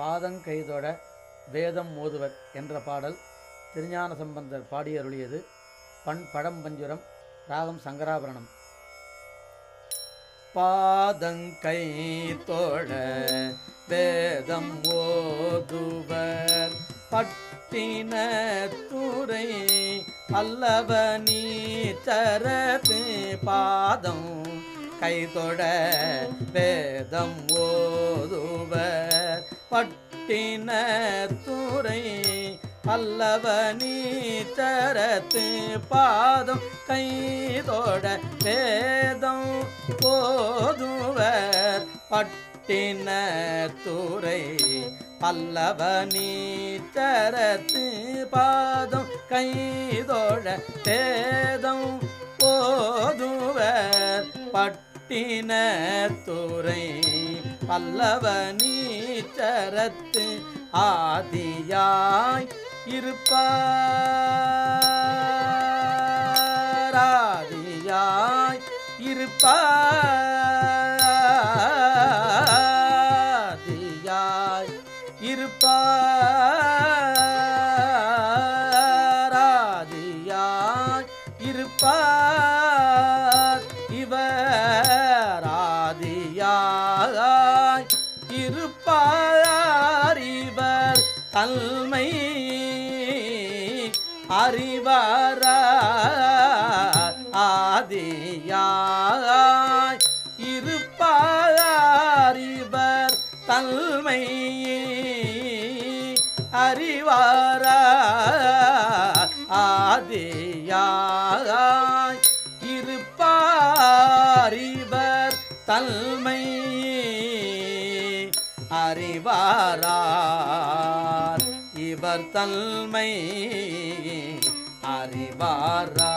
பாதங்கைதொட வேதம் மோதுவர் என்ற பாடல் திருஞான சம்பந்தர் பாடியருளியது. அருளியது பண் பஞ்சுரம் ராகம் சங்கராபரணம். பாதங்கை தோழ வேதம் ஓதுவர் பட்டின துறை அல்லவ நீ தரது பாதம் கைதொட வேதம் ஓதுவர் பட்டின துறை அல்லவ நீச்சரத்து பாதம் கைதோட வேதம் போதுவர். பட்டின துறை பல்லவ நீச்சரத்து பாதம் கைதோட வேதம் போதுவர். பட்டின துறை பல்லவ நீச்சரத்து ஆதியாய் இருப்பார். ஆதியாய் இருப்பாதியாய் இருப்பாராதியாய் இருப்பார். இவர் அறிவார ஆதியாய் இருப்பார் இவர் தன்மை அறிவாரா ஆதியாய் இருப்பார் இவர் தன்மை அறிவாரார் அறிவர் தன்மை அறிவாரா?